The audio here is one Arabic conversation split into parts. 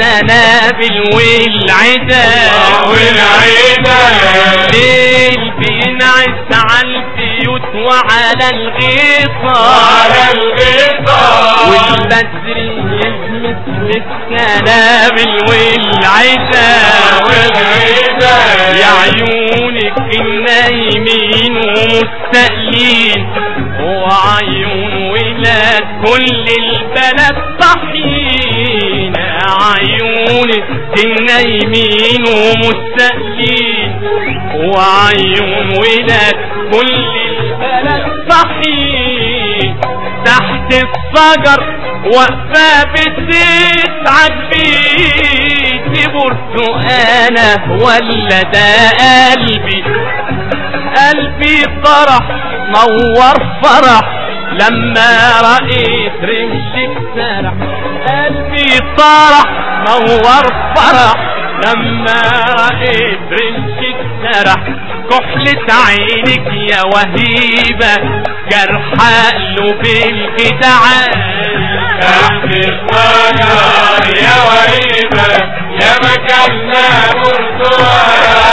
السنابل والعداد والعيدان الليل بينعس على البيوت وعلى الغيطان على الغيطان والبدر مثل السنابل والعداد والعيدان يا عيونك النايمين ومستقلين وعيون ولاد كل البلد صحيين. عيونك النايمين ومستقلين وعيون ولاد كل البلد صحيين تحت الشجر واقفة بتسعد بيتي برتقانة ولا ده قلبي. قلبي فرح نور فرح. لما رأيت رمشك سرح قلبي فرح نور فرح لما رأيت رمشك سرح كحلة عينك يا وهيبة جرح قلب الجدعان تحت الشجر يا وهيبة يا مكاننا برتقال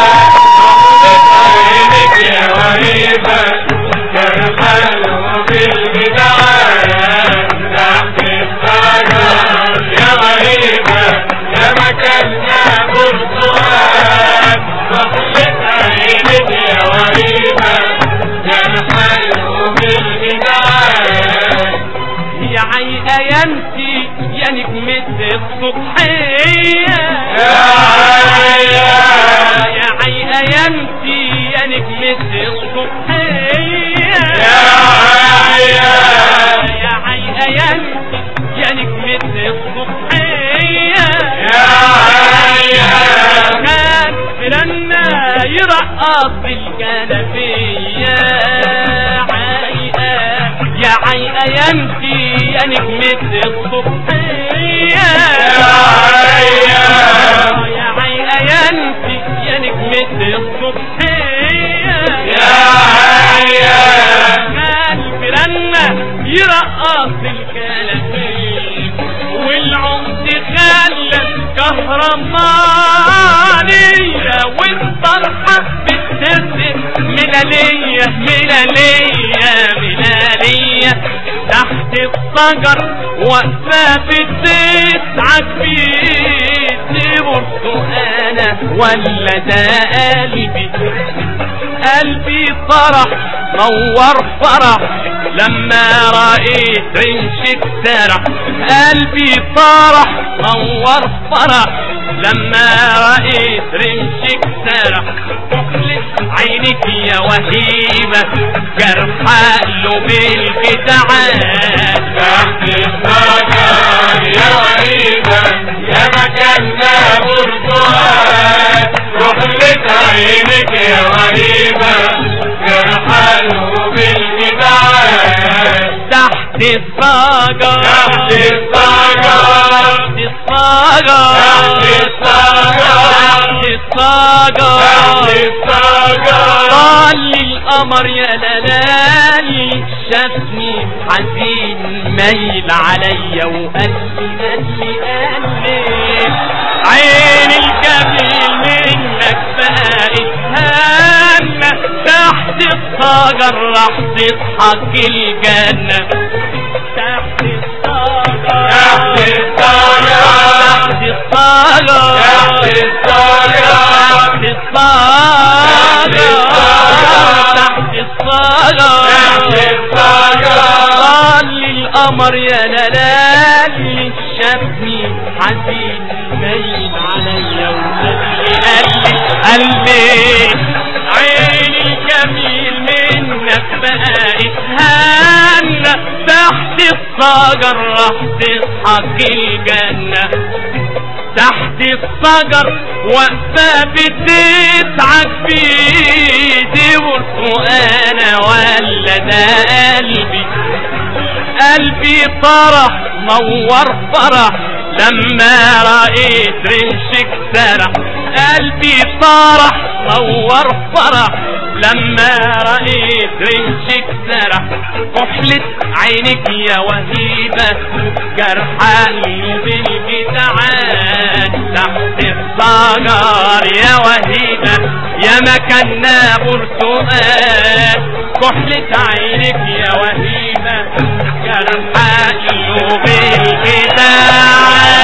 عيقة يا يا نجمة الصبحية يا عيقة. يا عيقة يا أنتي يا نجمة الصبحية يا عيقة. يا عيقة يا أنتي يا نجمة الصبحية يا عيقة. كان فلنا يرقص يا عيقة يا أنتي يا نجمة الصبحية. يا عيقة يا انتي يا نجمة الصبحية يا عيقة. كان فلنا يرقص الكلابين والعمد خلى كهرمانية والطرحة ملالية ملالية ملالية الشجر واقفة بتسعد بيتي برتقانة ولا ده قلبي قلبي فرح نور فرح لما رأيت رمشك سرح قلبي فرح نور فرح لما رأيت رمشك سرح عينك يا وهيبة جرح قلب الجدعان تحت يا وهيبة يا مكاننا برتقال رحلة عينك يا وهيبة جرحاله بالجدعان تحت الصاجر تحت الشجر تحت الصاجر تحت الشجر تحت الشجر طال القمر يا لالي شافني حزين مايل عليا وقال لي قال لي قال لي عين الجميل منك بقت هانة تحت الصاجر راح تضحك الجنة. تحت الصاجر تحت الشجر تحت الصاجر تحت الشجر تحت الصاجر القمر يا لالي شافني حزين مايل عليا قال لي عيني الجميل منك بقت هانة تحت الشجر راح تضحك الجنة. تحت الشجر واقفة بتسعد بيدي برتقانة ولا ده قلبي قلبي فرح نور فرح. لما رأيت رمشك سرح قلبي طرح نور فرح. لما رأيت رمشك سرح كحلة عينك يا وهيبة جرح قلوب الجدعان تحت الصجر يا وهيبة يا مكنا برتقال كحلة عينك يا وهيمة يا حق بالبداعة